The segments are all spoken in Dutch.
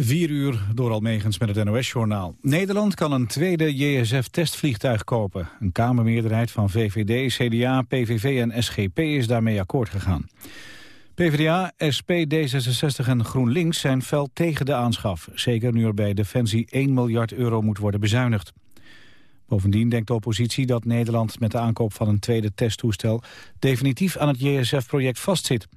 4 uur door Almegens met het NOS-journaal. Nederland kan een tweede JSF-testvliegtuig kopen. Een kamermeerderheid van VVD, CDA, PVV en SGP is daarmee akkoord gegaan. PvdA, SP, D66 en GroenLinks zijn fel tegen de aanschaf. Zeker nu er bij Defensie 1 miljard euro moet worden bezuinigd. Bovendien denkt de oppositie dat Nederland met de aankoop van een tweede testtoestel... definitief aan het JSF-project vastzit.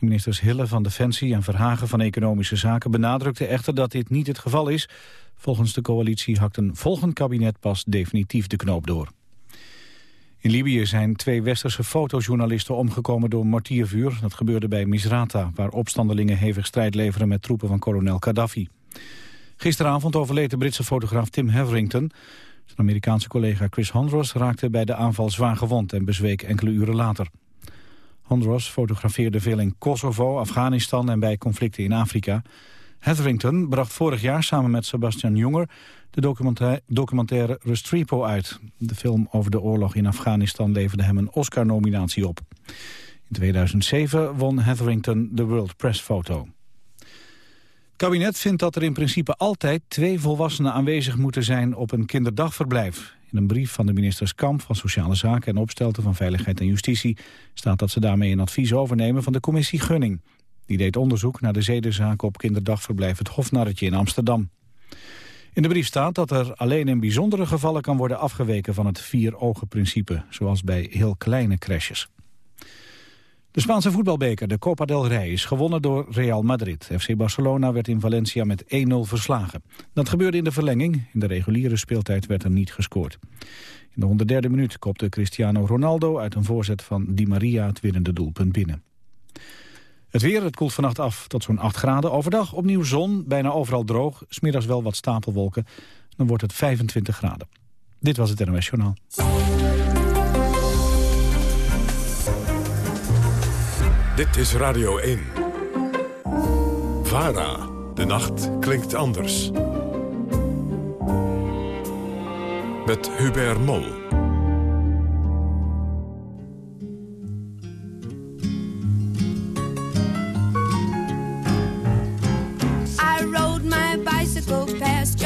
Ministers Hille van Defensie en Verhagen van Economische Zaken benadrukten echter dat dit niet het geval is. Volgens de coalitie hakt een volgend kabinet pas definitief de knoop door. In Libië zijn twee westerse fotojournalisten omgekomen door mortiervuur. Dat gebeurde bij Misrata, waar opstandelingen hevig strijd leveren met troepen van kolonel Gaddafi. Gisteravond overleed de Britse fotograaf Tim Hetherington. Zijn Amerikaanse collega Chris Hondros raakte bij de aanval zwaar gewond en bezweek enkele uren later. Hondros fotografeerde veel in Kosovo, Afghanistan en bij conflicten in Afrika. Hetherington bracht vorig jaar samen met Sebastian Jonger de documentaire, documentaire Restrepo uit. De film over de oorlog in Afghanistan leverde hem een Oscar-nominatie op. In 2007 won Hetherington de World Press Photo. Het kabinet vindt dat er in principe altijd twee volwassenen aanwezig moeten zijn op een kinderdagverblijf. In een brief van de ministers Kamp van Sociale Zaken en Opstelten van Veiligheid en Justitie staat dat ze daarmee een advies overnemen van de commissie Gunning. Die deed onderzoek naar de zedenzaak op kinderdagverblijf Het Hofnarretje in Amsterdam. In de brief staat dat er alleen in bijzondere gevallen kan worden afgeweken van het vier-ogen-principe, zoals bij heel kleine crashes. De Spaanse voetbalbeker, de Copa del Rey, is gewonnen door Real Madrid. FC Barcelona werd in Valencia met 1-0 verslagen. Dat gebeurde in de verlenging. In de reguliere speeltijd werd er niet gescoord. In de 103e minuut kopte Cristiano Ronaldo uit een voorzet van Di Maria het winnende doelpunt binnen. Het weer, het koelt vannacht af tot zo'n 8 graden. Overdag opnieuw zon, bijna overal droog. Smiddags wel wat stapelwolken. Dan wordt het 25 graden. Dit was het NOS Journaal. Dit is Radio 1. VARA. De nacht klinkt anders. Met Hubert Mol. I rode my bicycle past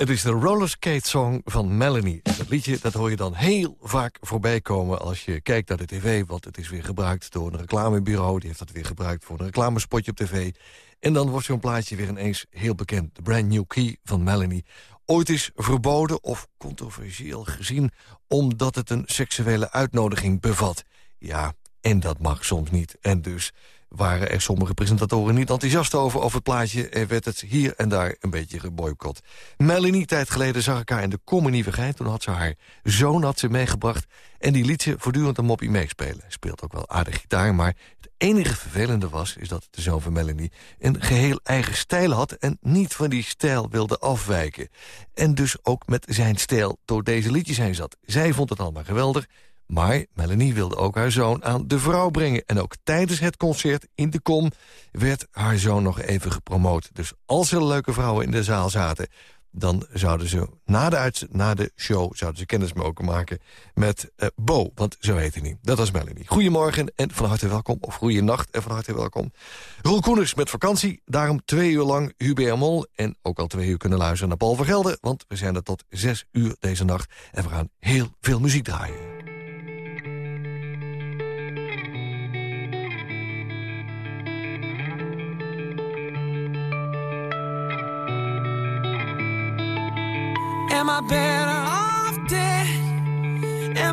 Het is de Rollerskate Song van Melanie. Dat liedje dat hoor je dan heel vaak voorbij komen als je kijkt naar de tv. Want het is weer gebruikt door een reclamebureau. Die heeft dat weer gebruikt voor een reclamespotje op tv. En dan wordt zo'n plaatje weer ineens heel bekend. De Brand New Key van Melanie. ooit is verboden of controversieel gezien... omdat het een seksuele uitnodiging bevat. Ja, en dat mag soms niet. En dus waren er sommige presentatoren niet enthousiast over... over het plaatje en werd het hier en daar een beetje geboycott. Melanie, tijd geleden zag ik haar in de Communievigheid. Toen had ze haar zoon had ze meegebracht... en die liet ze voortdurend een moppie meespelen. Speelt ook wel aardig gitaar, maar het enige vervelende was... is dat de zoon van Melanie een geheel eigen stijl had... en niet van die stijl wilde afwijken. En dus ook met zijn stijl door deze liedjes heen zat. Zij vond het allemaal geweldig... Maar Melanie wilde ook haar zoon aan de vrouw brengen. En ook tijdens het concert in de kom werd haar zoon nog even gepromoot. Dus als er leuke vrouwen in de zaal zaten... dan zouden ze na de, na de show zouden ze kennis mogen maken met uh, Bo. Want zo heet hij niet. Dat was Melanie. Goedemorgen en van harte welkom. Of goeienacht en van harte welkom. Roel Koeners met vakantie. Daarom twee uur lang Hubert Mol. En ook al twee uur kunnen luisteren naar Paul Vergelden. Want we zijn er tot zes uur deze nacht. En we gaan heel veel muziek draaien.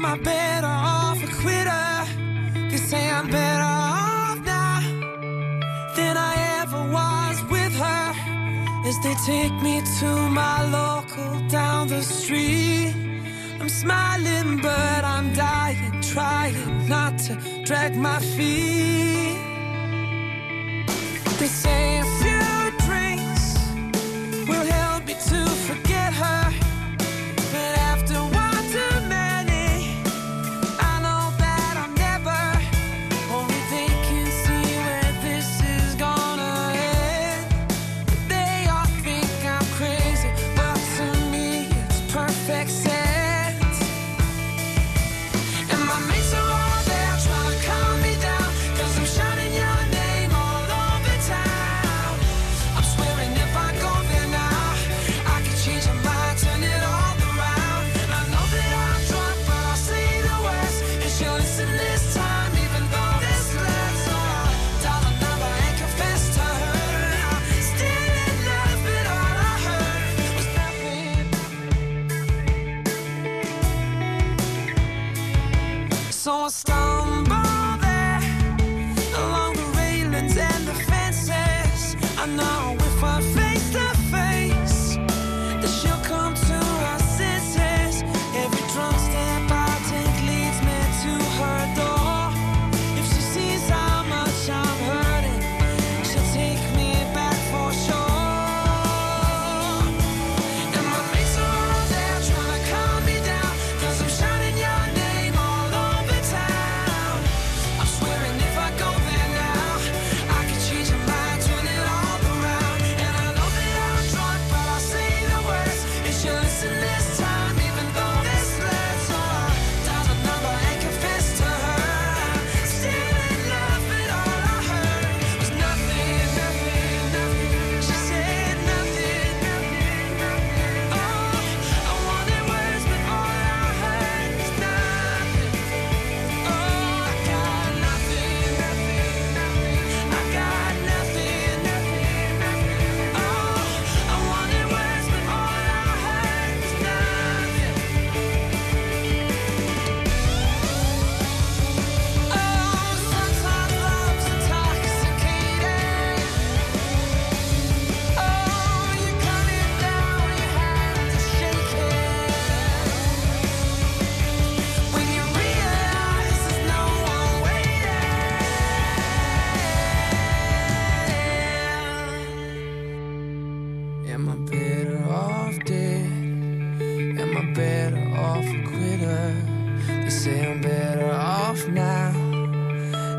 I better off a quitter? They say I'm better off now than I ever was with her. As they take me to my local down the street. I'm smiling, but I'm dying, trying not to drag my feet. They say a few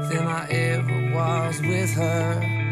than I ever was with her.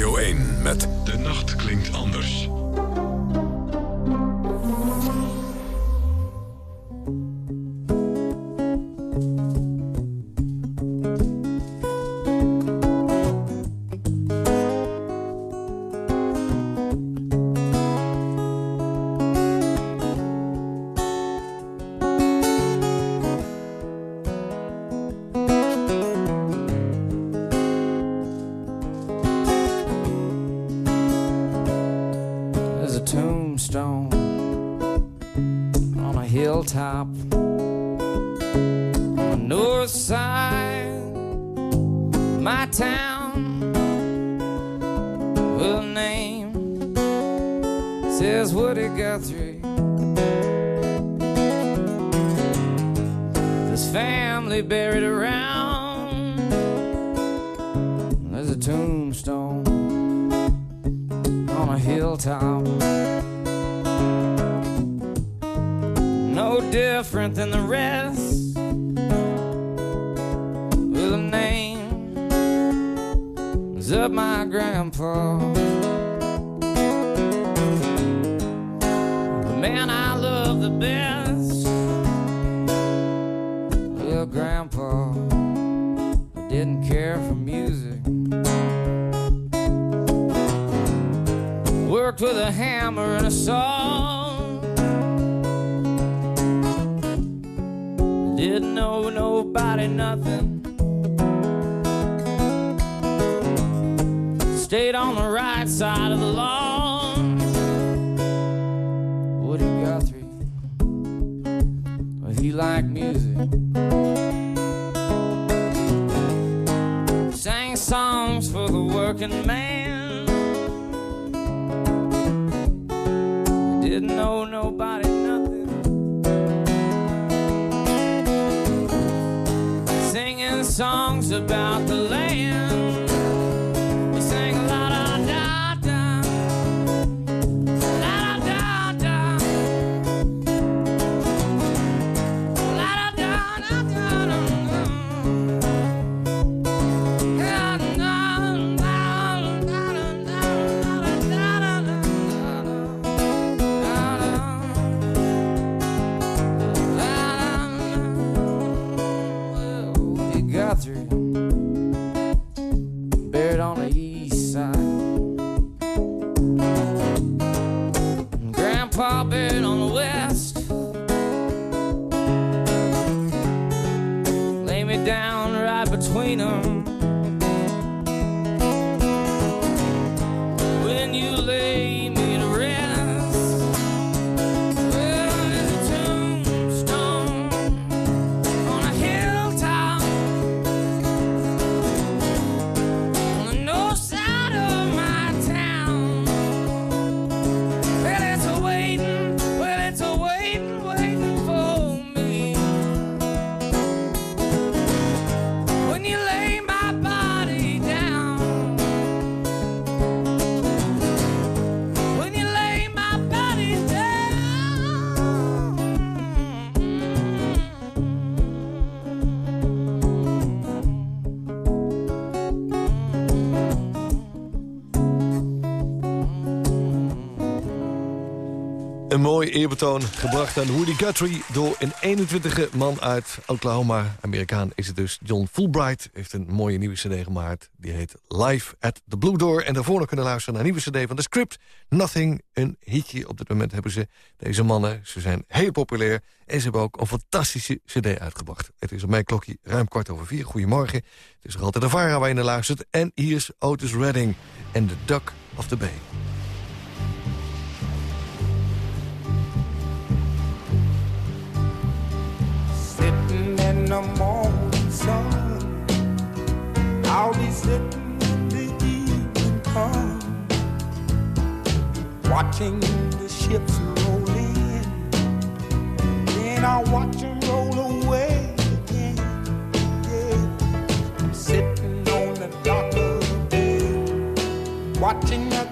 Radio 1 met says Woody Guthrie. This family buried around. There's a tombstone on a hilltop. No different than the rest. With a name of my grandpa. A hammer and a saw. Didn't know nobody nothing. Stayed on the right side of the law. Woody Guthrie, well, he liked music. Sang songs for the working man. About Eerbetoon gebracht aan Woody Guthrie... door een 21e man uit Oklahoma. Amerikaan is het dus. John Fulbright heeft een mooie nieuwe cd gemaakt. Die heet Live at the Blue Door. En daarvoor nog kunnen luisteren naar een nieuwe cd van The Script. Nothing, een hitje. Op dit moment hebben ze deze mannen. Ze zijn heel populair. En ze hebben ook een fantastische cd uitgebracht. Het is op mijn klokje ruim kwart over vier. Goedemorgen. Het is nog altijd de Vara waar je naar luistert. En hier is Otis Redding en The Duck of the Bay. The morning sun. I'll be sitting when the evening comes, watching the ships roll in. Then I'll watch them roll away again. I'm sitting on the dock of the bay, watching the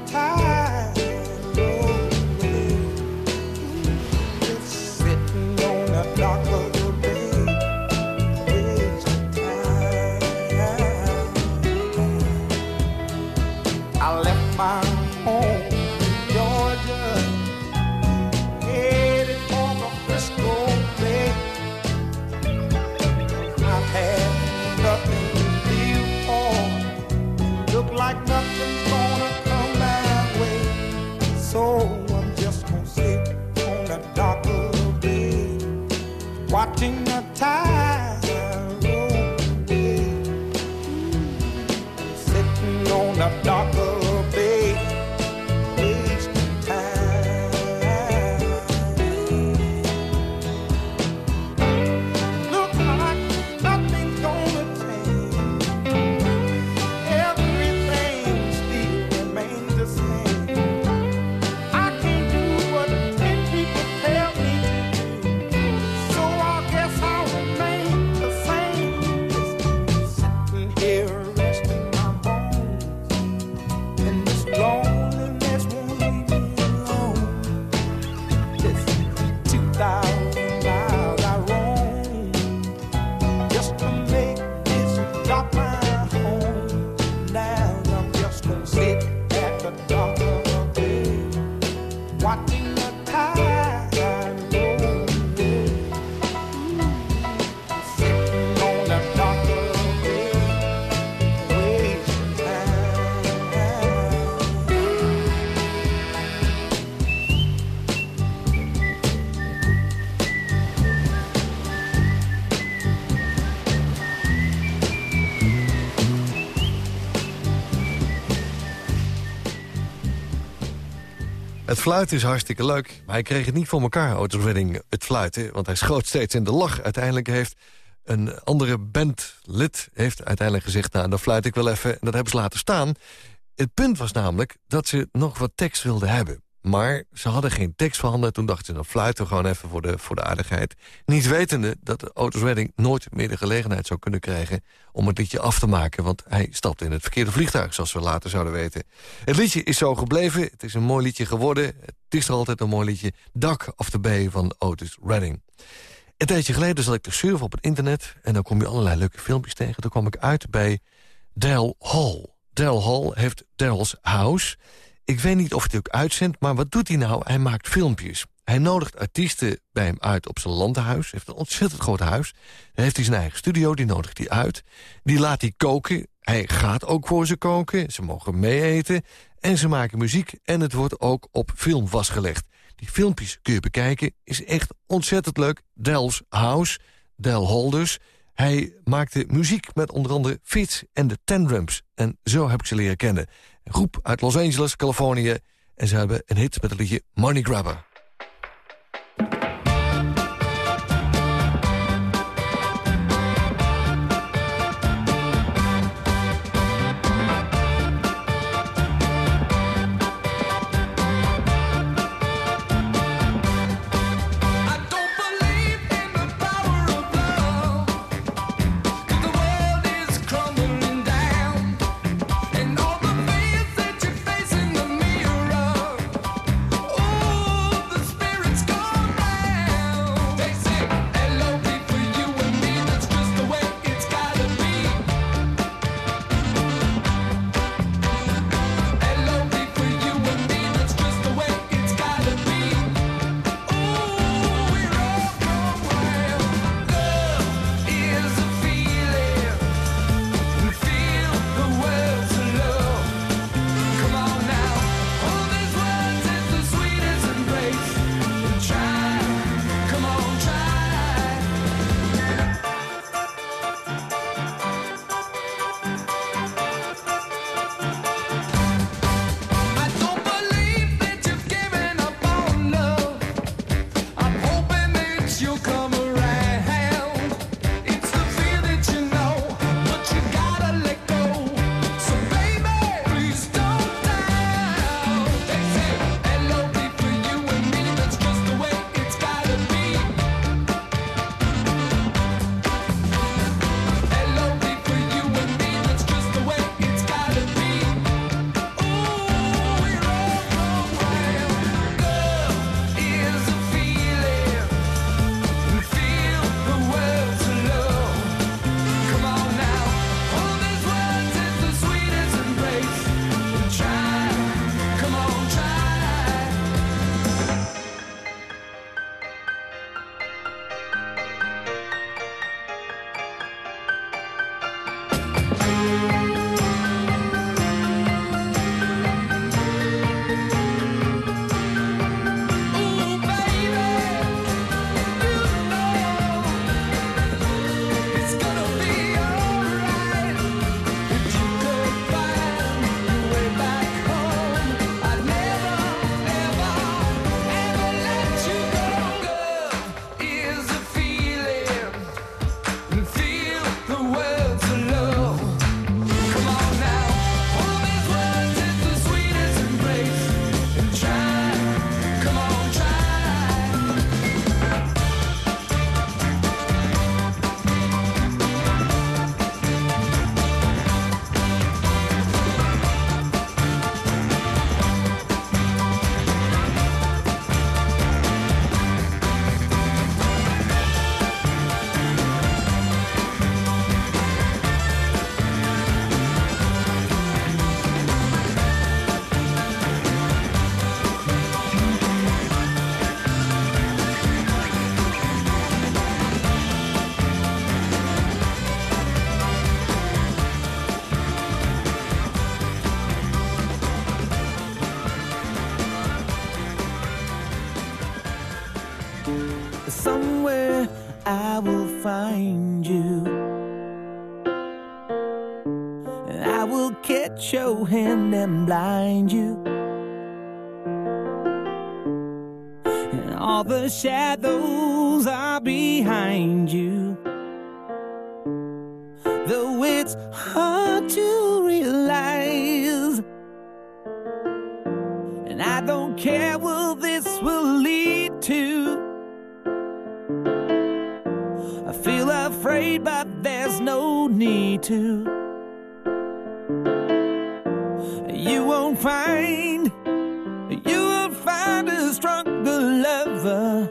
Het fluiten is hartstikke leuk, maar hij kreeg het niet voor elkaar, Otis Redding, het fluiten. Want hij schoot steeds in de lach. Uiteindelijk heeft een andere bandlid heeft uiteindelijk gezegd... nou, dan fluit ik wel even, en dat hebben ze laten staan. Het punt was namelijk dat ze nog wat tekst wilden hebben. Maar ze hadden geen tekst voorhanden. Toen dachten ze, dan fluiten we gewoon even voor de, voor de aardigheid. Niet wetende dat Otis Redding nooit meer de gelegenheid zou kunnen krijgen... om het liedje af te maken, want hij stapte in het verkeerde vliegtuig... zoals we later zouden weten. Het liedje is zo gebleven. Het is een mooi liedje geworden. Het is er altijd een mooi liedje. Dak of the Bay van Otis Redding. Een tijdje geleden zat ik te surfen op het internet... en dan kom je allerlei leuke filmpjes tegen. Toen kwam ik uit bij Dale Hall. Dale Hall heeft Dale's House. Ik weet niet of hij het ook uitzendt, maar wat doet hij nou? Hij maakt filmpjes. Hij nodigt artiesten bij hem uit op zijn landhuis. Hij heeft een ontzettend groot huis. Dan heeft hij zijn eigen studio, die nodigt hij uit. Die laat hij koken. Hij gaat ook voor ze koken. Ze mogen meeeten. En ze maken muziek. En het wordt ook op film vastgelegd. Die filmpjes kun je bekijken. Is echt ontzettend leuk. Del's House. Del Holders. Hij maakte muziek met onder andere Fitz en de Ten Drums. En zo heb ik ze leren kennen. Groep uit Los Angeles, Californië. En ze hebben een hit met het liedje Money Grabber. Find you. I will catch your hand and blind you. And all the shadows are behind you. Though it's hard to realize. And I don't care will need to. You won't find, you won't find a stronger lover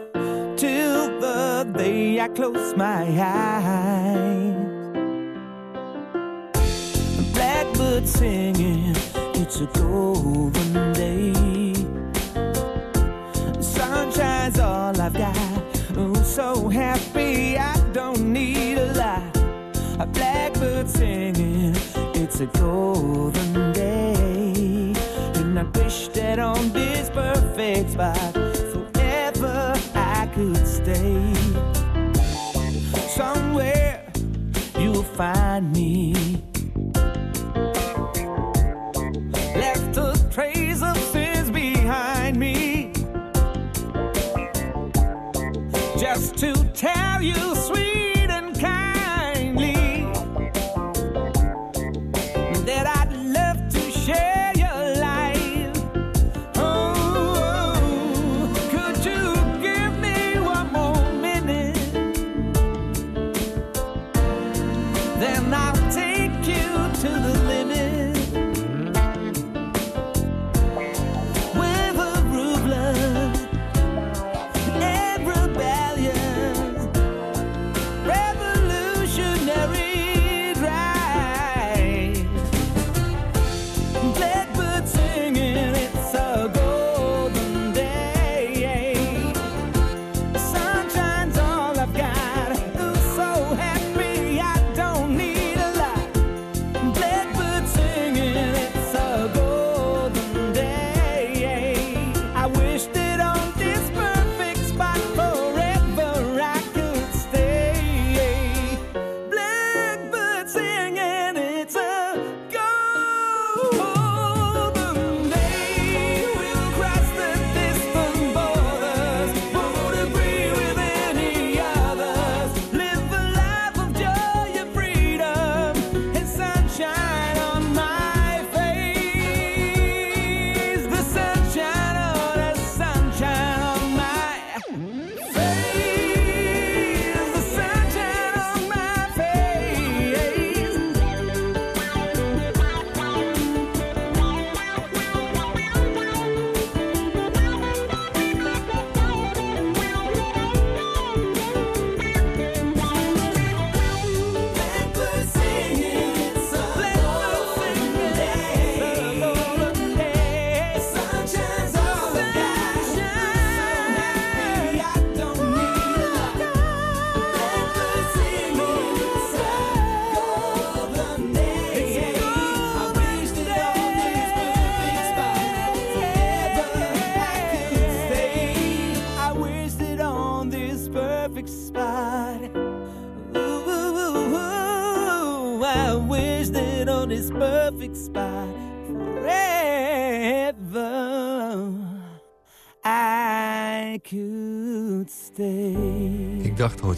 till the day I close my eyes. Blackbird singing, it's a golden day. Sunshine's all I've got. Oh, so happy I don't need a singing, it's a golden day. And I wish that on this perfect spot forever I could stay. Somewhere you'll find me.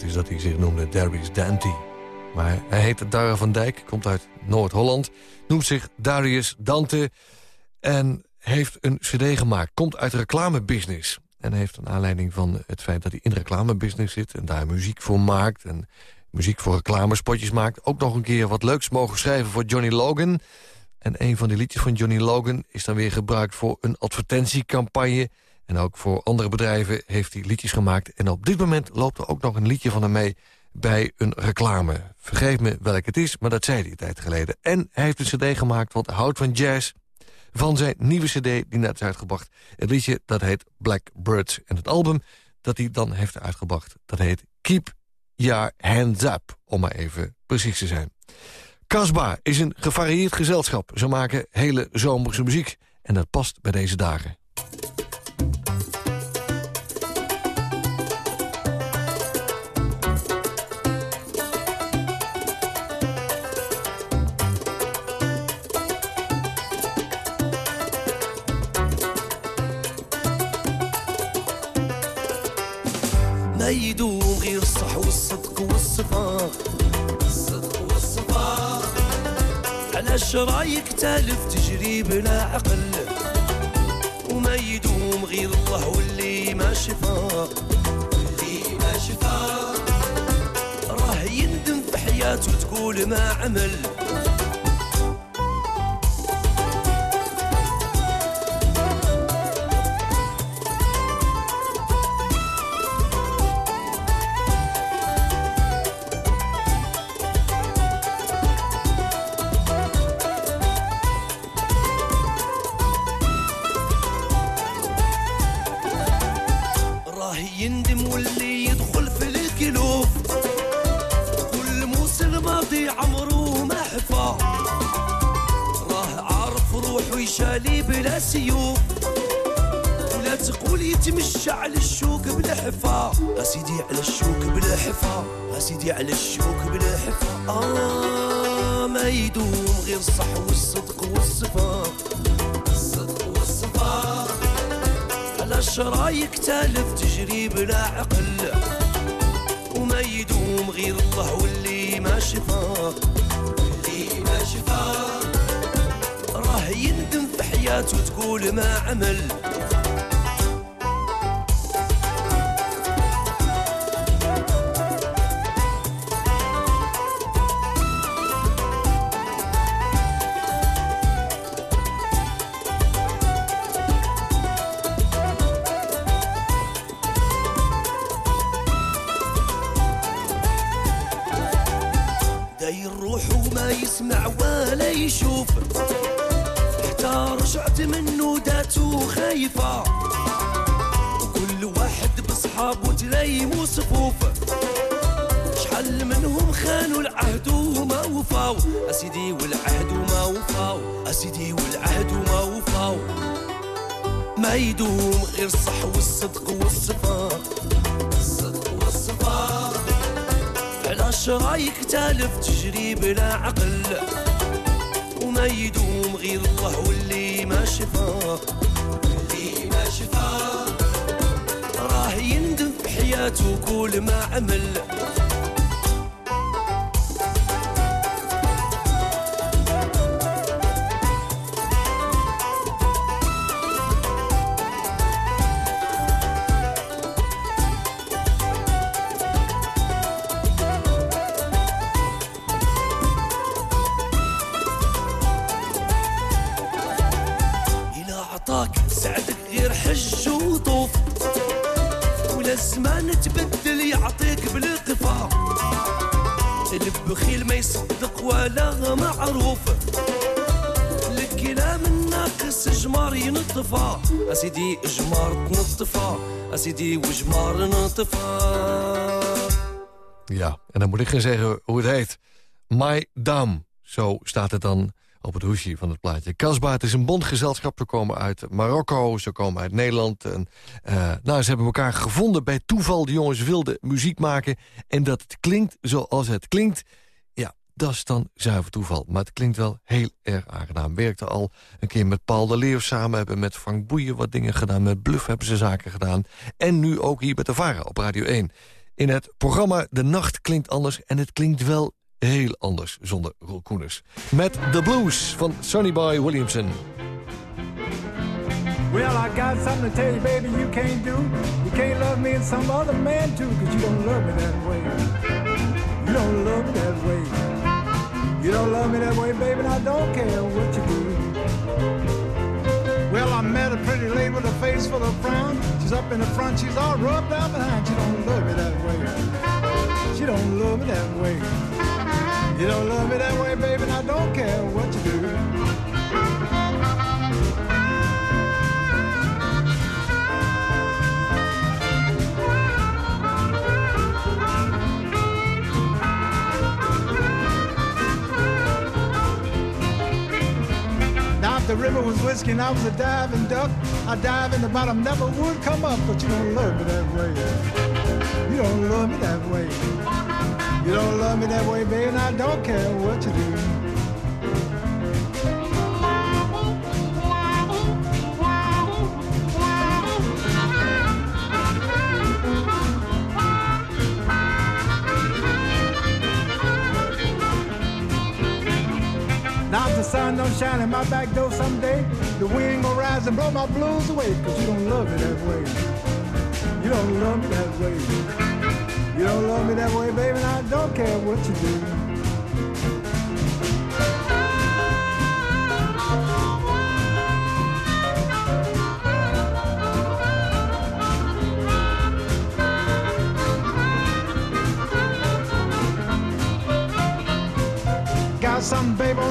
Eens dat hij zich noemde Darius Dante. Maar hij heet Dara van Dijk, komt uit Noord-Holland. Noemt zich Darius Dante en heeft een cd gemaakt. Komt uit reclamebusiness. En heeft een aanleiding van het feit dat hij in reclamebusiness zit... en daar muziek voor maakt en muziek voor reclamespotjes maakt... ook nog een keer wat leuks mogen schrijven voor Johnny Logan. En een van die liedjes van Johnny Logan is dan weer gebruikt... voor een advertentiecampagne... En ook voor andere bedrijven heeft hij liedjes gemaakt. En op dit moment loopt er ook nog een liedje van hem mee bij een reclame. Vergeef me welk het is, maar dat zei hij een tijd geleden. En hij heeft een cd gemaakt, want houdt van jazz... van zijn nieuwe cd die net is uitgebracht. Het liedje dat heet Black Birds. En het album dat hij dan heeft uitgebracht... dat heet Keep Your Hands Up, om maar even precies te zijn. Casbah is een gevarieerd gezelschap. Ze maken hele zomerse muziek. En dat past bij deze dagen. ما يدوم غير الصح والصدق والصفاء الصدق والصفاء علاش رايك تالف تجري بلا عقل. وما يدوم غير الله واللي ما شفا اللي ما شفا راه يندم في حياته تقول ما عمل. يندم واللي يدخل في الكلوف كل موسم ماضي عمره ما حفا راه عارف روحه يشالي بلا سيوف. ولا تقول يتمشى على الشوك بالحفا. أسيدي على الشوك بالحفا. أسيدي على الشوك بالحفا. آه ما يدوم غير الصح والصدق والصفا. علاش رايك تالف تجري بلا عقل. وما يدوم غير الله واللي ما شفا. اللي ما شفا. راه يندم في حياته تقول ما عمل. تالف تجري بلا عقل. وما يدوم غير الله واللي ما شفا. اللي ما شفا. راه يندم في حياته كل ما عمل. جمار ينطفى اسيدي جمار تنطفى اسيدي وجمار نطفى Ja, en dan moet ik gaan zeggen hoe het heet. My Dam, zo staat het dan op het hoesje van het plaatje. Kasbah, het is een bondgezelschap. Ze komen uit Marokko, ze komen uit Nederland. En, eh, nou, ze hebben elkaar gevonden bij toeval. De jongens wilden muziek maken. En dat het klinkt zoals het klinkt, ja, dat is dan zuiver toeval. Maar het klinkt wel heel erg aangenaam. Werkte al een keer met Paul de Leeuw samen. Hebben met Frank Boeien wat dingen gedaan. Met Bluff hebben ze zaken gedaan. En nu ook hier bij de Vara op Radio 1. In het programma De Nacht klinkt anders. En het klinkt wel heel anders zonder Roel Koeners. Met The Blues van Sonny Boy Williamson. Well, I got something to tell you, baby, you can't do. You can't love me and some other man too, cause you don't love me that way. You don't love me that way. You don't love me that way, baby, and I don't care what you do. Well, I met a pretty lady with a face full of frown. She's up in the front, she's all rubbed out behind. She don't love me that way. She don't love me that way. You don't love me that way, baby, and I don't care what you do. River was whiskey and I was a diving duck, I'd dive in the bottom, never would come up, but you don't love me that way. You don't love me that way. You don't love me that way, baby, and I don't care what you do. Sun don't shine in my back door someday, the wind gonna rise and blow my blues away. Cause you don't love me that way. You don't love me that way. You don't love me that way, baby, and I don't care what you do.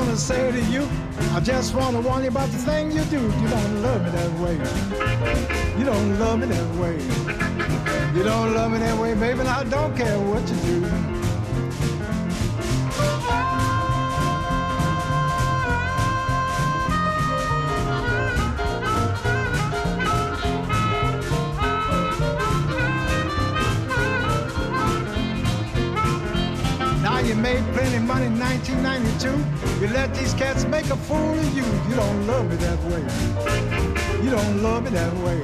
I wanna say to you. I just wanna warn you about the thing you do. You don't love me that way. You don't love me that way. You don't love me that way, baby, and I don't care what you do. Made plenty money in 1992. You let these cats make a fool of you. You don't love me that way. You don't love me that way.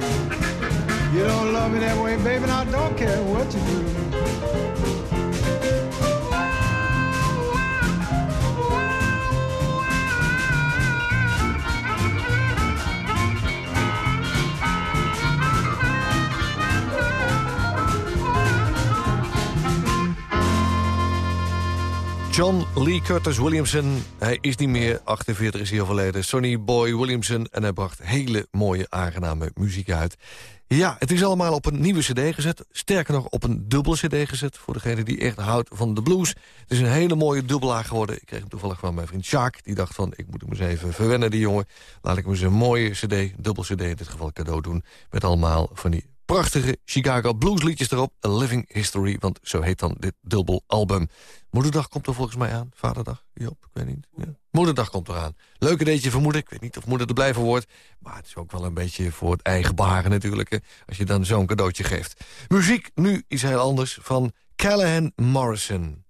You don't love me that way, baby, and I don't care what you do. John Lee Curtis Williamson, hij is niet meer, 48 is hij overleden. Sonny Boy Williamson en hij bracht hele mooie, aangename muziek uit. Ja, het is allemaal op een nieuwe cd gezet. Sterker nog, op een dubbele cd gezet. Voor degene die echt houdt van de blues. Het is een hele mooie dubbelaar geworden. Ik kreeg hem toevallig van mijn vriend Sjaak. Die dacht van, ik moet hem eens even verwennen, die jongen. Laat ik hem eens een mooie cd, dubbel cd in dit geval cadeau doen. Met allemaal van die prachtige Chicago bluesliedjes erop. A Living History, want zo heet dan dit dubbel album. Moederdag komt er volgens mij aan. Vaderdag, Joop, ik weet niet. Ja. Moederdag komt eraan. Leuke deetje voor moeder. Ik weet niet of moeder er blij van wordt. Maar het is ook wel een beetje voor het eigen beharen natuurlijk. hè, Als je dan zo'n cadeautje geeft. Muziek nu is heel anders van Callahan Morrison.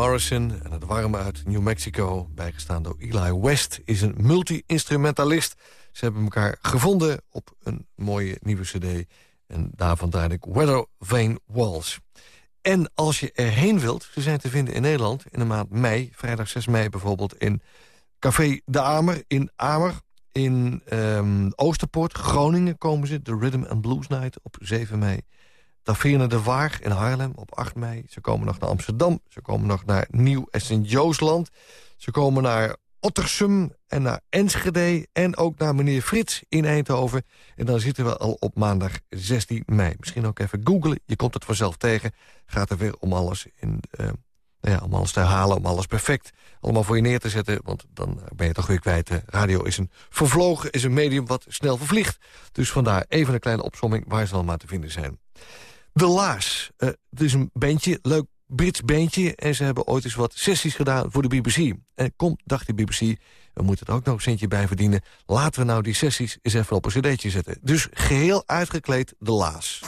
Morrison en het warme uit New Mexico... bijgestaan door Eli West, is een multi-instrumentalist. Ze hebben elkaar gevonden op een mooie nieuwe cd... en daarvan draai ik Weather Vane Walls. En als je erheen wilt, ze zijn te vinden in Nederland... in de maand mei, vrijdag 6 mei bijvoorbeeld... in Café De Amer in Amer. In ehm, Oosterpoort, Groningen komen ze. De Rhythm and Blues Night op 7 mei. Taverne de Waag in Haarlem op 8 mei. Ze komen nog naar Amsterdam. Ze komen nog naar Nieuw en Sint-Joosland. Ze komen naar Ottersum en naar Enschede. En ook naar meneer Frits in Eindhoven. En dan zitten we al op maandag 16 mei. Misschien ook even googlen. Je komt het vanzelf tegen. Gaat er weer om alles in... eh, nou ja, om alles te herhalen, om alles perfect allemaal voor je neer te zetten. Want dan ben je toch weer kwijt. Radio is een vervlogen, is een medium wat snel vervliegt. Dus vandaar even een kleine opsomming waar ze allemaal te vinden zijn. De Laars. eh, het is een bandje, leuk Brits bandje. En ze hebben ooit eens wat sessies gedaan voor de BBC. En kom, dacht de BBC, we moeten er ook nog een centje bij verdienen. Laten we nou die sessies eens even op een cd'tje zetten. Dus geheel uitgekleed De Laas.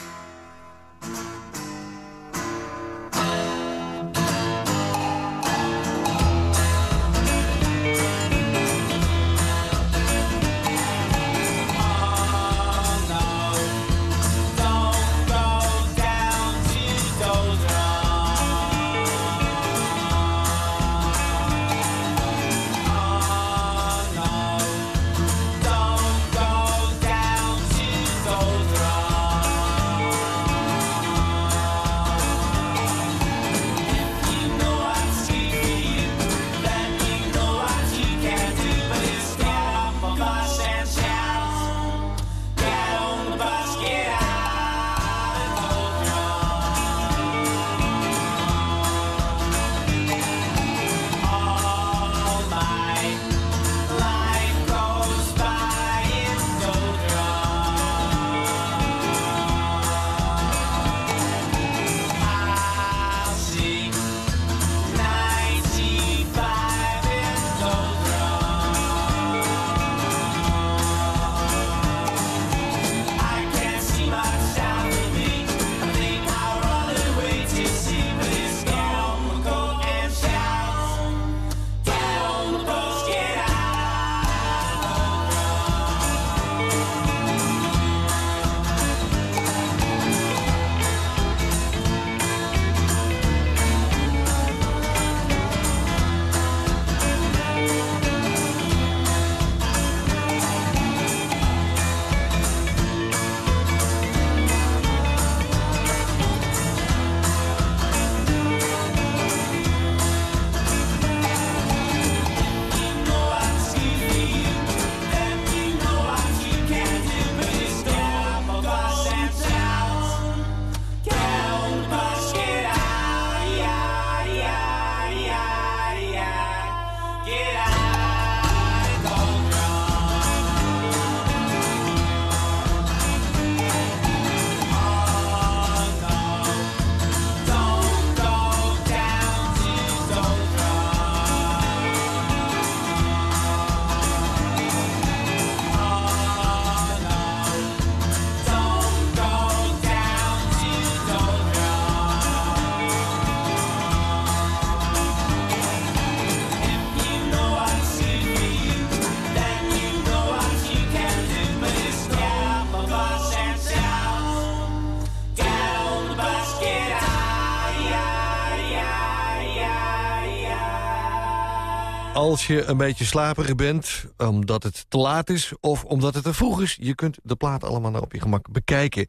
Als je een beetje slaperig bent, omdat het te laat is... of omdat het te vroeg is, je kunt de plaat allemaal naar op je gemak bekijken.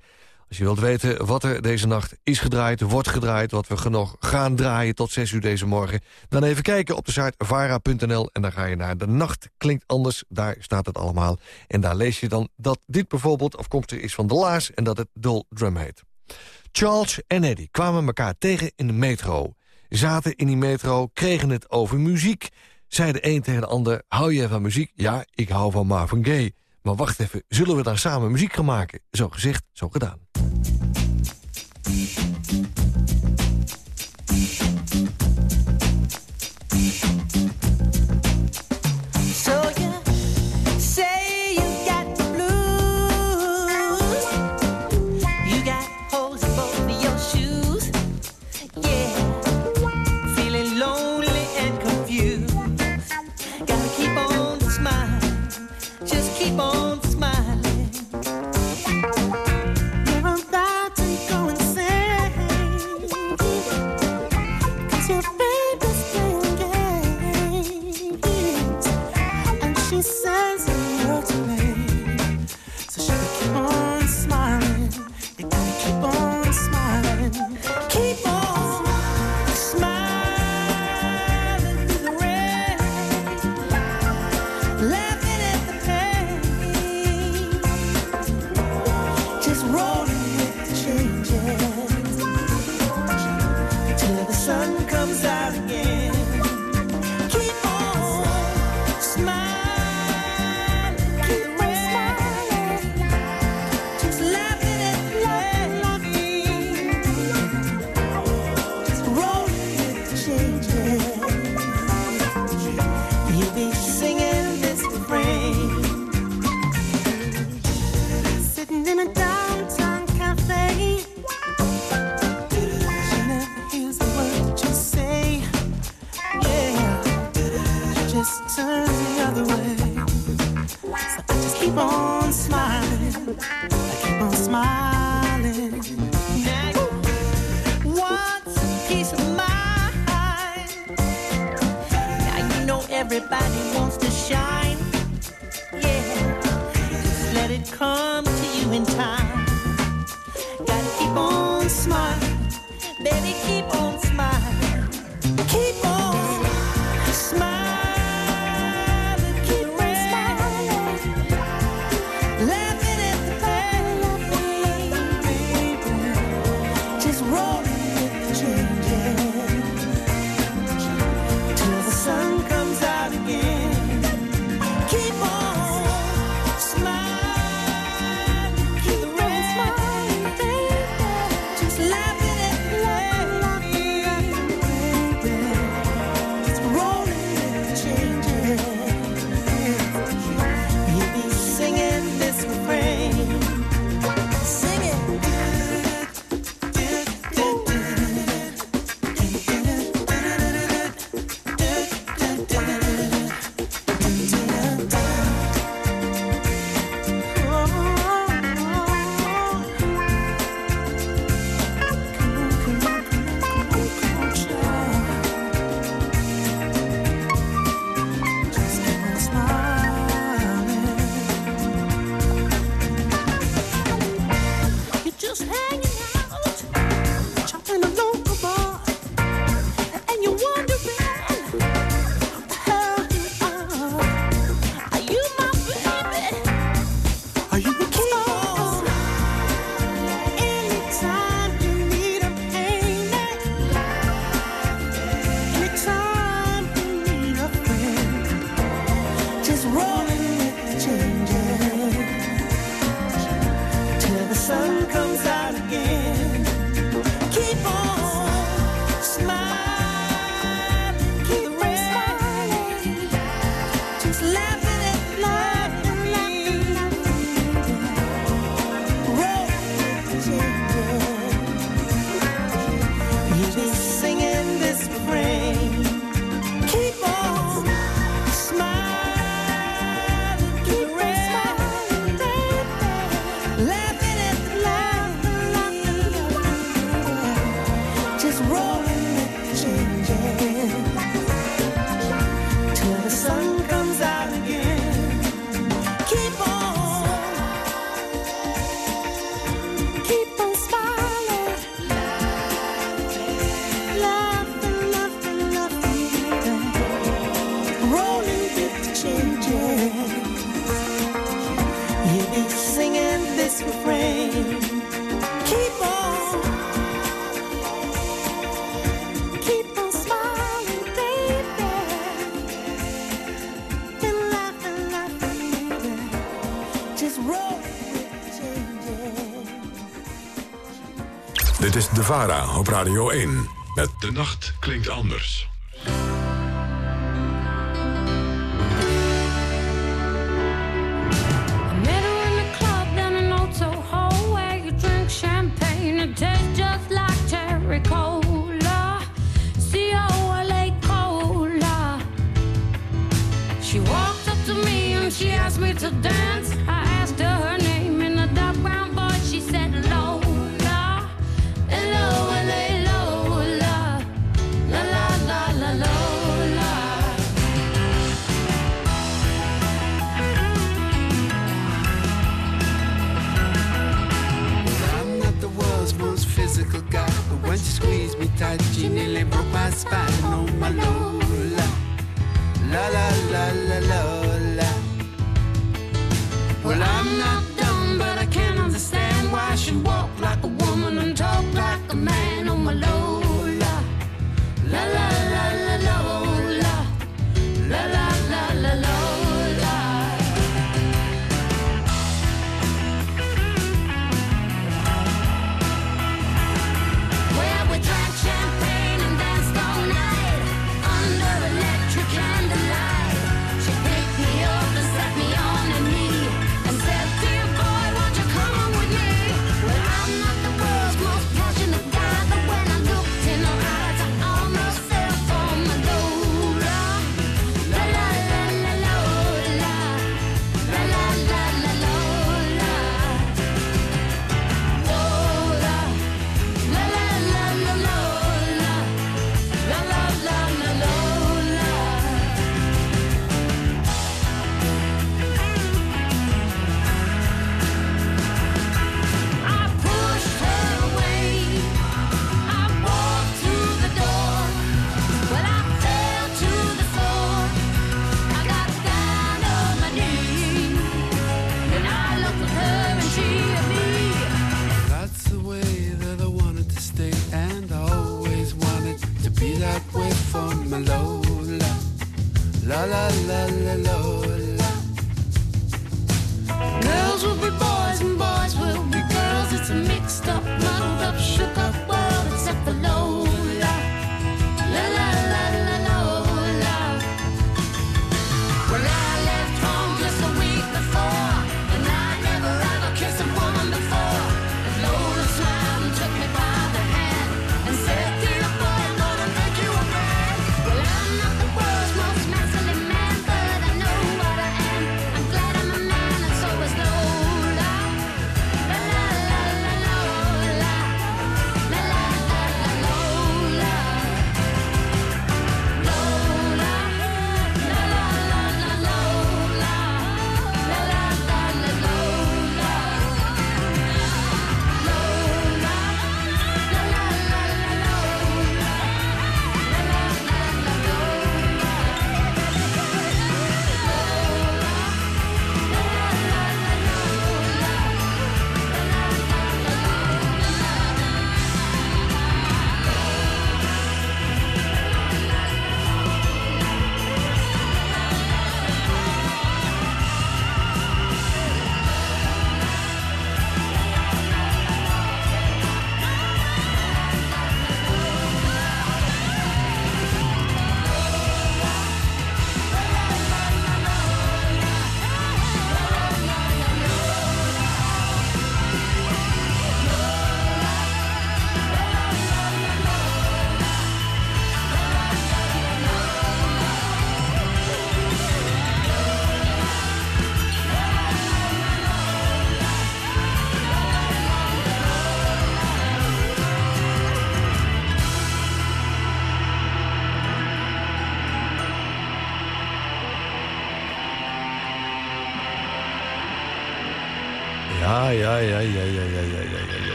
Als je wilt weten wat er deze nacht is gedraaid, wordt gedraaid... wat we nog gaan draaien tot 6 uur deze morgen... dan even kijken op de site vara.nl en dan ga je naar De Nacht Klinkt Anders. Daar staat het allemaal. En daar lees je dan dat dit bijvoorbeeld afkomstig is van De Laars... en dat het Dol Drum heet. Charles en Eddie kwamen elkaar tegen in de metro. Zaten in die metro, kregen het over muziek. Zei de een tegen de ander, hou je van muziek? Ja, ik hou van Marvin Gaye. Maar wacht even, zullen we daar samen muziek gaan maken? Zo gezegd, zo gedaan. Vara op Radio 1. Met De Nacht Klinkt Anders.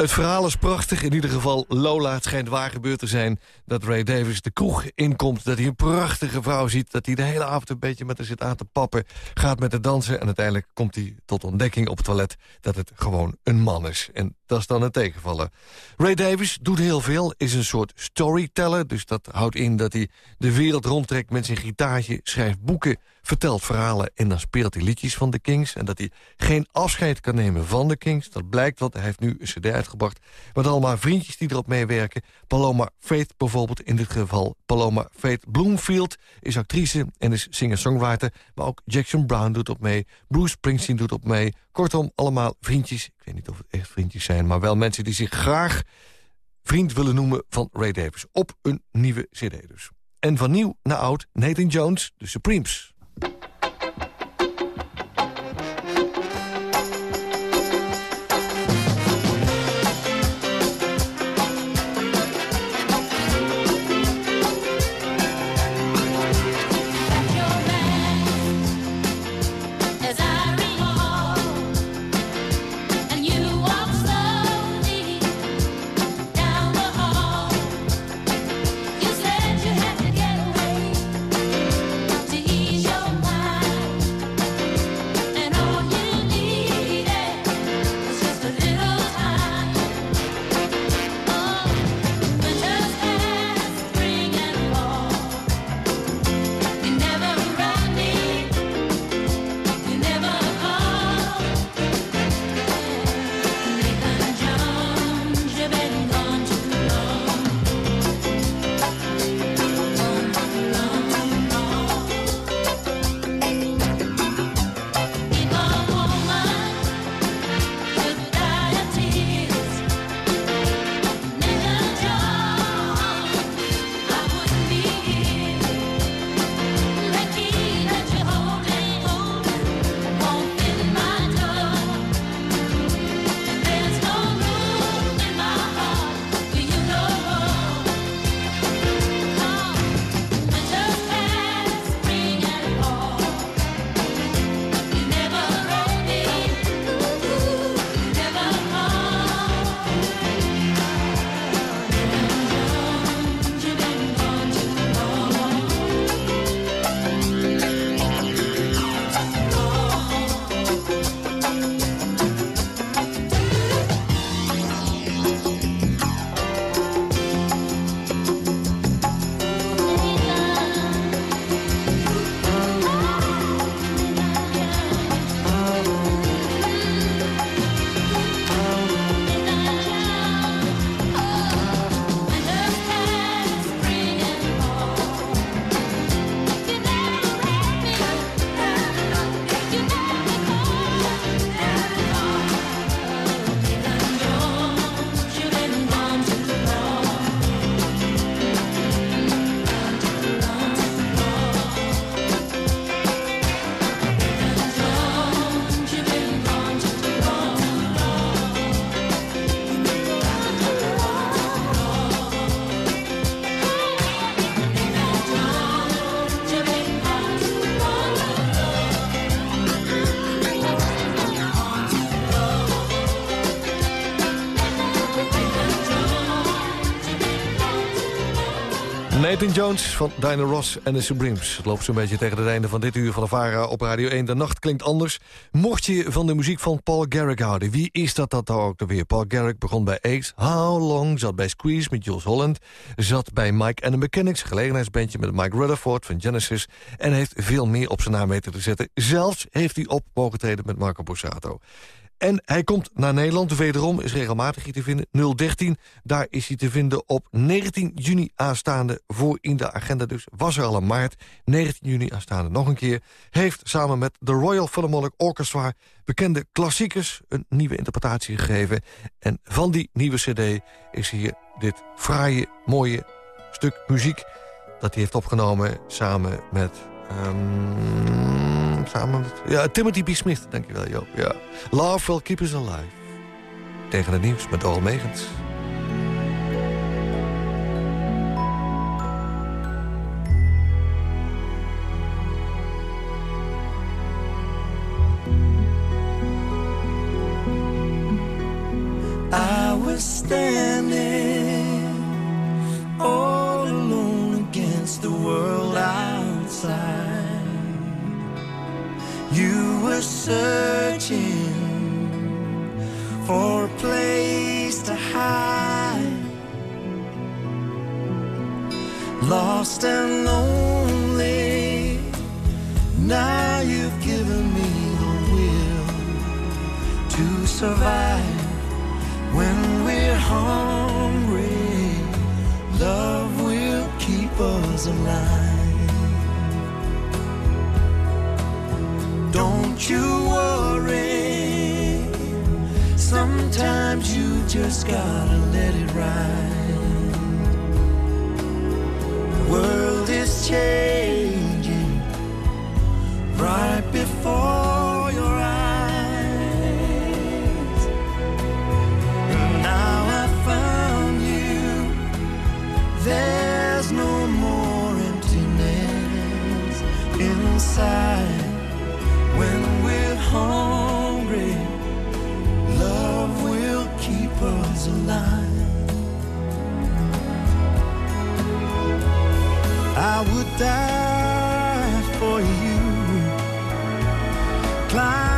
Het verhaal is prachtig. In ieder geval, Lola, het schijnt waar gebeurd te zijn... dat Ray Davis de kroeg inkomt, dat hij een prachtige vrouw ziet... dat hij de hele avond een beetje met haar zit aan te pappen... gaat met haar dansen en uiteindelijk komt hij tot ontdekking op het toilet... dat het gewoon een man is. En dat is dan een tegenvaller. Ray Davis doet heel veel, is een soort storyteller... dus dat houdt in dat hij de wereld rondtrekt met zijn gitaartje... schrijft boeken, vertelt verhalen en dan speelt hij liedjes van de Kings... en dat hij geen afscheid kan nemen van de Kings. Dat blijkt, want hij heeft nu een cd uitgebracht... met allemaal vriendjes die erop meewerken. Paloma Faith bijvoorbeeld, in dit geval Paloma Faith Bloomfield... is actrice en is singer-songwriter... maar ook Jackson Brown doet op mee, Bruce Springsteen doet op mee. Kortom, allemaal vriendjes. Ik weet niet of het echt vriendjes zijn... maar wel mensen die zich graag vriend willen noemen van Ray Davis. Op een nieuwe cd dus. En van nieuw naar oud Nathan Jones, de Supremes. Nathan Jones van Dinah Ross en de Supremes. Het loopt zo'n beetje tegen het einde van dit uur van de VARA op Radio 1. De nacht klinkt anders. Mocht je van de muziek van Paul Garrick houden... wie is dat dat nou ook weer? Paul Garrick begon bij Ace. How Long zat bij Squeeze met Jules Holland. Zat bij Mike and the Mechanics, gelegenheidsbandje met Mike Rutherford van Genesis. En heeft veel meer op zijn naam weten te zetten. Zelfs heeft hij op mogen treden met Marco Borsato. En hij komt naar Nederland, wederom is regelmatig hier te vinden. 013, daar is hij te vinden op 19 juni aanstaande. Voor in de agenda dus, was er al een maart. 19 juni aanstaande nog een keer. Heeft samen met de Royal Philharmonic Orchestra... bekende klassiekers een nieuwe interpretatie gegeven. En van die nieuwe cd is hier dit fraaie, mooie stuk muziek... dat hij heeft opgenomen samen met... ehm, samen met ja, Timothy B. Smith, dankjewel Joop. Ja. Love will keep us alive. Tegen het nieuws met Doral Megens. I was standing all alone against the world outside. You were searching for a place to hide. Lost and lonely. Now you've given me the will to survive. When we're hungry, love will keep us alive. Don't you worry, sometimes you just gotta let it ride. The world is changing right before I would die for you. Climb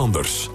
anders.